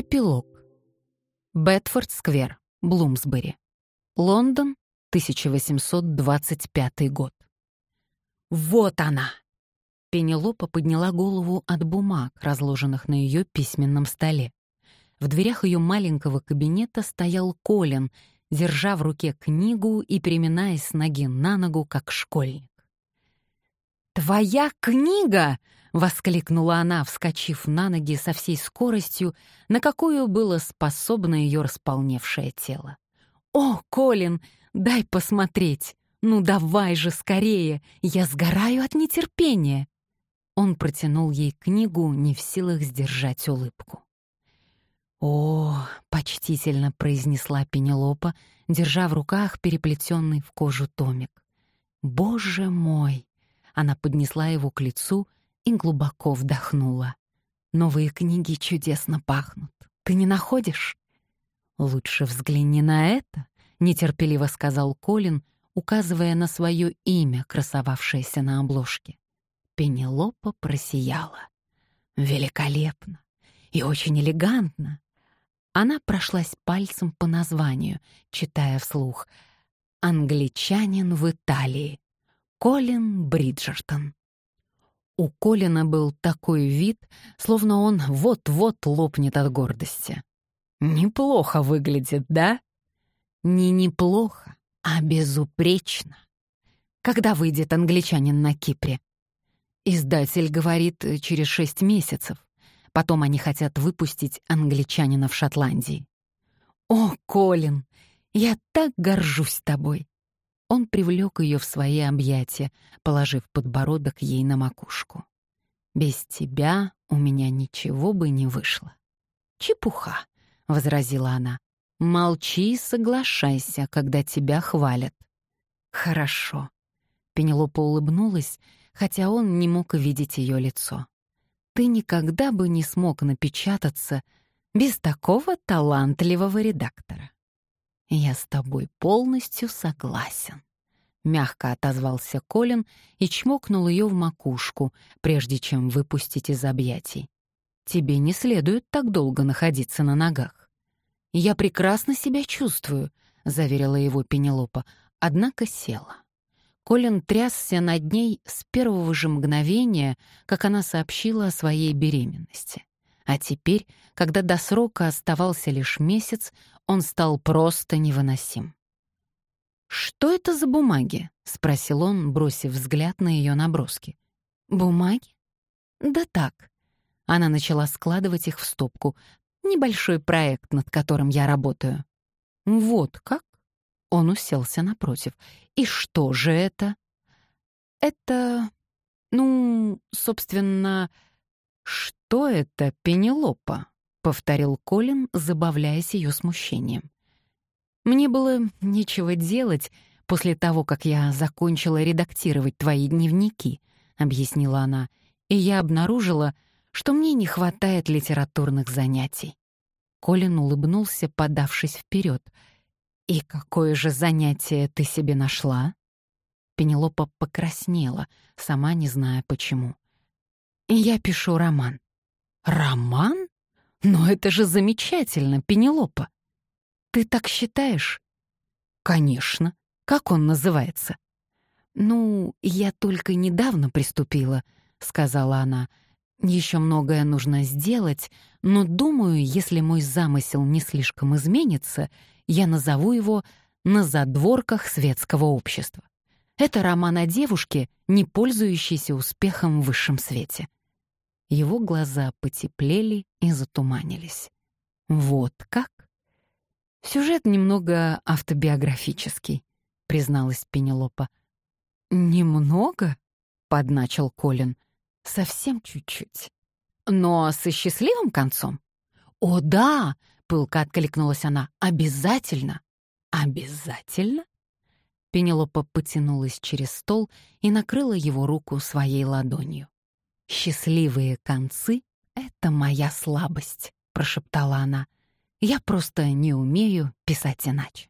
Эпилог. Бетфорд-сквер, Блумсбери. Лондон, 1825 год. Вот она! Пенелопа подняла голову от бумаг, разложенных на ее письменном столе. В дверях ее маленького кабинета стоял Колин, держа в руке книгу и переминаясь с ноги на ногу, как школьник. «Твоя книга!» — воскликнула она, вскочив на ноги со всей скоростью, на какую было способно ее располневшее тело. «О, Колин, дай посмотреть! Ну давай же скорее! Я сгораю от нетерпения!» Он протянул ей книгу, не в силах сдержать улыбку. «О!» — почтительно произнесла Пенелопа, держа в руках переплетенный в кожу томик. «Боже мой!» Она поднесла его к лицу и глубоко вдохнула. «Новые книги чудесно пахнут. Ты не находишь?» «Лучше взгляни на это», — нетерпеливо сказал Колин, указывая на свое имя, красовавшееся на обложке. Пенелопа просияла. «Великолепно и очень элегантно. Она прошлась пальцем по названию, читая вслух «Англичанин в Италии. Колин Бриджертон». У Колина был такой вид, словно он вот-вот лопнет от гордости. «Неплохо выглядит, да?» «Не неплохо, а безупречно. Когда выйдет англичанин на Кипре?» Издатель говорит, через шесть месяцев. Потом они хотят выпустить англичанина в Шотландии. «О, Колин, я так горжусь тобой!» Он привлек ее в свои объятия, положив подбородок ей на макушку. «Без тебя у меня ничего бы не вышло». «Чепуха», — возразила она. «Молчи и соглашайся, когда тебя хвалят». «Хорошо». Пенелопа улыбнулась, хотя он не мог видеть ее лицо ты никогда бы не смог напечататься без такого талантливого редактора. Я с тобой полностью согласен. Мягко отозвался Колин и чмокнул ее в макушку, прежде чем выпустить из объятий. Тебе не следует так долго находиться на ногах. Я прекрасно себя чувствую, заверила его Пенелопа, однако села. Колин трясся над ней с первого же мгновения, как она сообщила о своей беременности. А теперь, когда до срока оставался лишь месяц, он стал просто невыносим. «Что это за бумаги?» — спросил он, бросив взгляд на ее наброски. «Бумаги?» «Да так». Она начала складывать их в стопку. «Небольшой проект, над которым я работаю». «Вот как?» Он уселся напротив. «И что же это?» «Это... ну, собственно...» «Что это, Пенелопа?» — повторил Колин, забавляясь ее смущением. «Мне было нечего делать после того, как я закончила редактировать твои дневники», — объяснила она, «и я обнаружила, что мне не хватает литературных занятий». Колин улыбнулся, подавшись вперед — «И какое же занятие ты себе нашла?» Пенелопа покраснела, сама не зная почему. «Я пишу роман». «Роман? Но это же замечательно, Пенелопа!» «Ты так считаешь?» «Конечно. Как он называется?» «Ну, я только недавно приступила», — сказала она. «Еще многое нужно сделать, но думаю, если мой замысел не слишком изменится, я назову его «На задворках светского общества». Это роман о девушке, не пользующейся успехом в высшем свете. Его глаза потеплели и затуманились. Вот как? Сюжет немного автобиографический, призналась Пенелопа. Немного? подначил Колин. Совсем чуть-чуть. Но со счастливым концом? О, да, Пылко откликнулась она. «Обязательно!» «Обязательно?» Пенелопа потянулась через стол и накрыла его руку своей ладонью. «Счастливые концы — это моя слабость», — прошептала она. «Я просто не умею писать иначе».